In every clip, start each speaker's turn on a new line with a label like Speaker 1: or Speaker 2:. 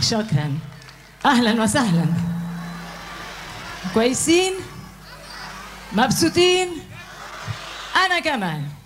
Speaker 1: شكرا. أهلا وسهلا. كويسين؟ مبسوطين؟ أنا كمان.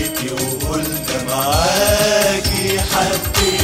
Speaker 2: بيتي وقلت معاكي حبيتي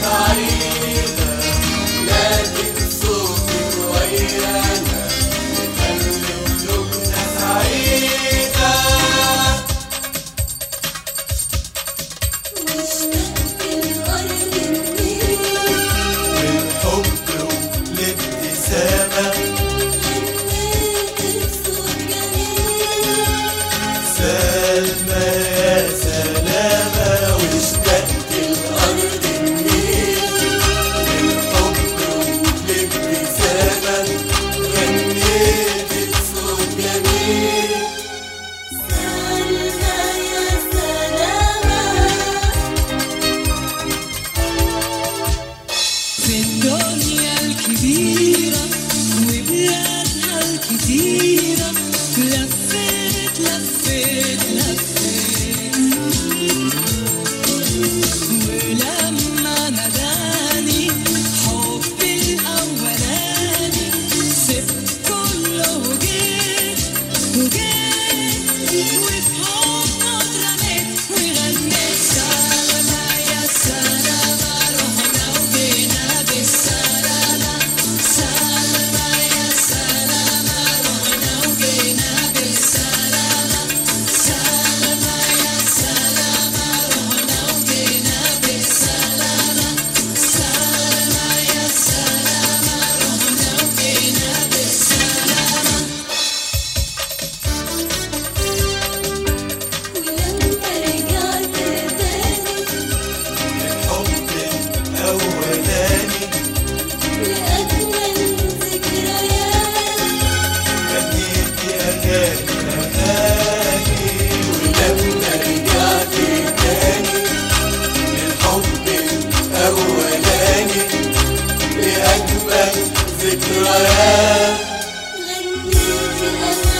Speaker 3: Maria.
Speaker 2: غنيت أغاني